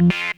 Thank